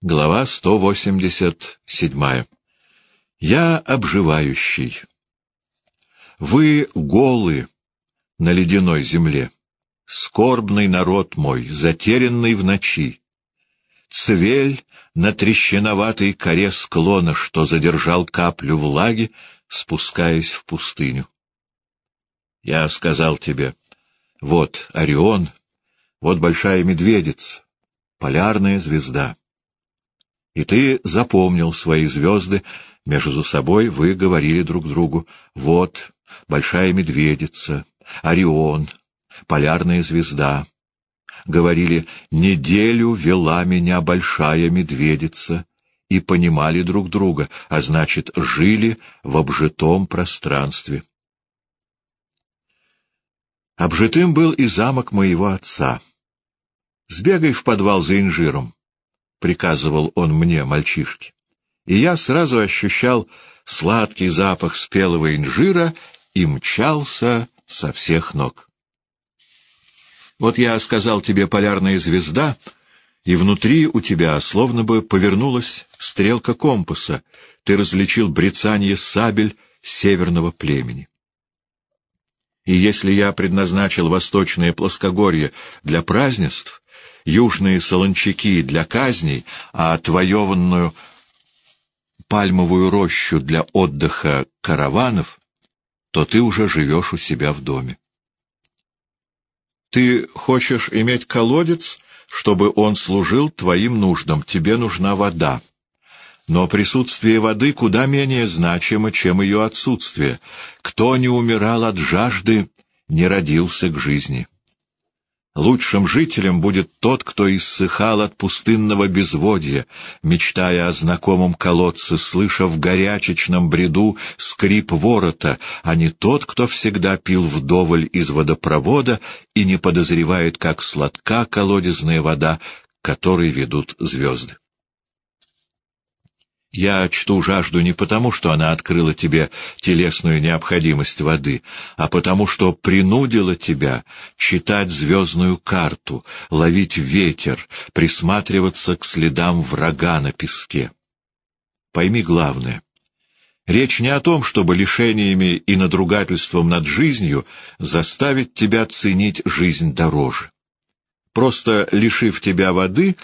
Глава 187. Я обживающий. Вы голы на ледяной земле, скорбный народ мой, затерянный в ночи. Цвель на трещиноватой коре склона, что задержал каплю влаги, спускаясь в пустыню. Я сказал тебе, вот Орион, вот большая медведица, полярная звезда и ты запомнил свои звезды, между собой вы говорили друг другу, вот, большая медведица, Орион, полярная звезда. Говорили, неделю вела меня большая медведица, и понимали друг друга, а значит, жили в обжитом пространстве. Обжитым был и замок моего отца. Сбегай в подвал за инжиром. — приказывал он мне, мальчишке. И я сразу ощущал сладкий запах спелого инжира и мчался со всех ног. Вот я сказал тебе «полярная звезда», и внутри у тебя словно бы повернулась стрелка компаса, ты различил брецанье сабель северного племени. И если я предназначил восточное плоскогорье для празднеств, южные солончаки для казней, а отвоеванную пальмовую рощу для отдыха караванов, то ты уже живешь у себя в доме. Ты хочешь иметь колодец, чтобы он служил твоим нуждам, тебе нужна вода. Но присутствие воды куда менее значимо, чем ее отсутствие. Кто не умирал от жажды, не родился к жизни. Лучшим жителем будет тот, кто иссыхал от пустынного безводья, мечтая о знакомом колодце, слыша в горячечном бреду скрип ворота, а не тот, кто всегда пил вдоволь из водопровода и не подозревает, как сладка колодезная вода, которой ведут звезды. Я чту жажду не потому, что она открыла тебе телесную необходимость воды, а потому, что принудила тебя читать звездную карту, ловить ветер, присматриваться к следам врага на песке. Пойми главное. Речь не о том, чтобы лишениями и надругательством над жизнью заставить тебя ценить жизнь дороже. Просто лишив тебя воды,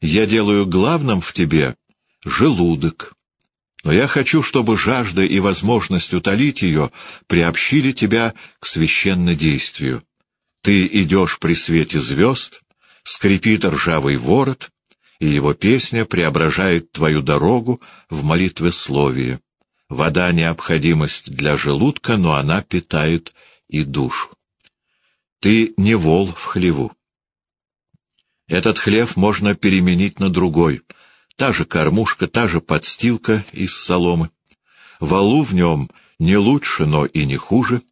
я делаю главным в тебе — желудок. Но я хочу, чтобы жажда и возможность утолить ее приобщили тебя к священнодействию. Ты идешь при свете звезд, скрипит ржавый ворот, и его песня преображает твою дорогу в молитвословие. Вода — необходимость для желудка, но она питает и душу. Ты не вол в хлеву. Этот хлев можно переменить на другой — Та же кормушка, та же подстилка из соломы. Валу в нем не лучше, но и не хуже.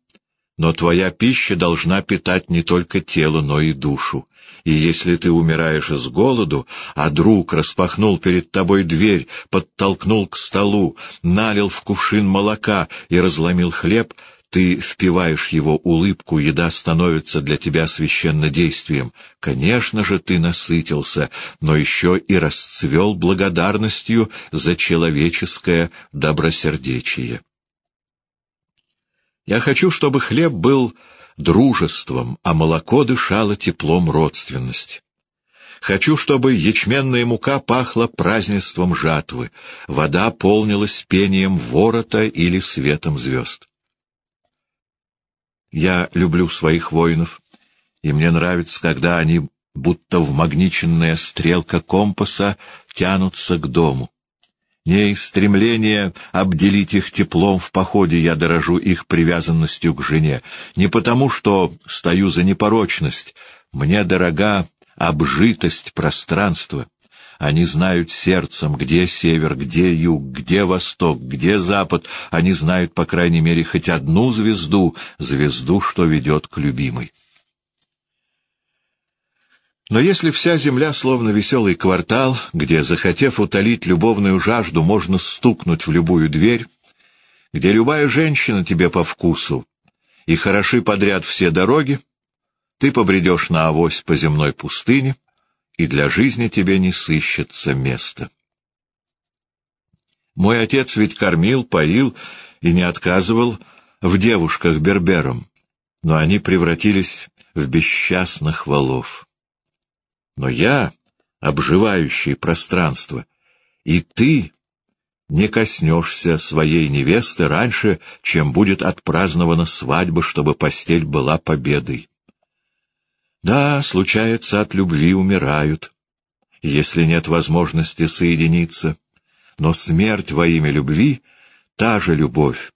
Но твоя пища должна питать не только тело, но и душу. И если ты умираешь с голоду, а друг распахнул перед тобой дверь, подтолкнул к столу, налил в кувшин молока и разломил хлеб, ты впиваешь его улыбку, еда становится для тебя священнодействием. Конечно же, ты насытился, но еще и расцвел благодарностью за человеческое добросердечие. Я хочу, чтобы хлеб был дружеством, а молоко дышало теплом родственности. Хочу, чтобы ячменная мука пахла празднеством жатвы, вода полнилась пением ворота или светом звезд. Я люблю своих воинов, и мне нравится, когда они, будто вмагниченная стрелка компаса, тянутся к дому. Не из стремления обделить их теплом в походе я дорожу их привязанностью к жене, не потому что стою за непорочность, мне дорога обжитость пространства. Они знают сердцем, где север, где юг, где восток, где запад. Они знают, по крайней мере, хоть одну звезду, звезду, что ведет к любимой. Но если вся земля словно веселый квартал, где, захотев утолить любовную жажду, можно стукнуть в любую дверь, где любая женщина тебе по вкусу, и хороши подряд все дороги, ты побредешь на авось по земной пустыне, и для жизни тебе не сыщется места. Мой отец ведь кормил, поил и не отказывал в девушках берберам, но они превратились в бесчастных валов. Но я, обживающий пространство, и ты не коснешься своей невесты раньше, чем будет отпразднована свадьба, чтобы постель была победой. Да, случается, от любви умирают, если нет возможности соединиться, но смерть во имя любви — та же любовь,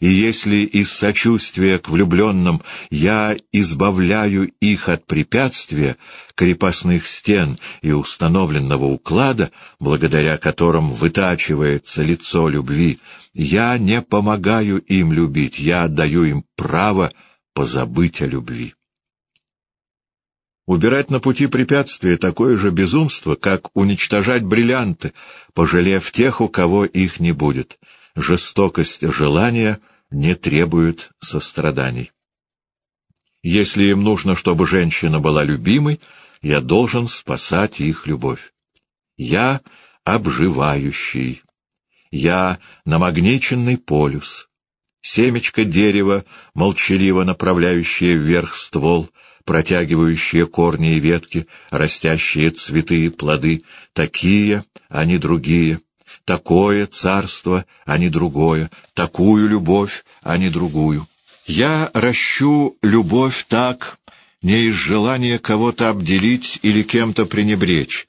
и если из сочувствия к влюбленным я избавляю их от препятствия, крепостных стен и установленного уклада, благодаря которым вытачивается лицо любви, я не помогаю им любить, я отдаю им право позабыть о любви. Убирать на пути препятствия такое же безумство, как уничтожать бриллианты, пожалев тех, у кого их не будет жестокость желания не требует состраданий. Если им нужно, чтобы женщина была любимой, я должен спасать их любовь. Я обживающий. Я намагниченный полюс. Семечко дерева, молчаливо направляющее вверх ствол, протягивающие корни и ветки, растящие цветы и плоды, такие, а не другие — такое царство, а не другое, такую любовь, а не другую. Я ращу любовь так, не из желания кого-то обделить или кем-то пренебречь,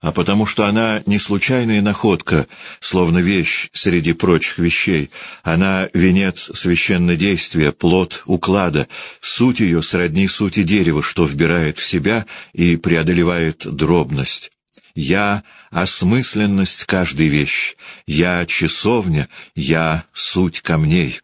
а потому что она не случайная находка, словно вещь среди прочих вещей. Она — венец священнодействия, плод уклада, суть ее сродни сути дерева, что вбирает в себя и преодолевает дробность. Я — осмысленность каждой вещи, я — часовня, я — суть камней.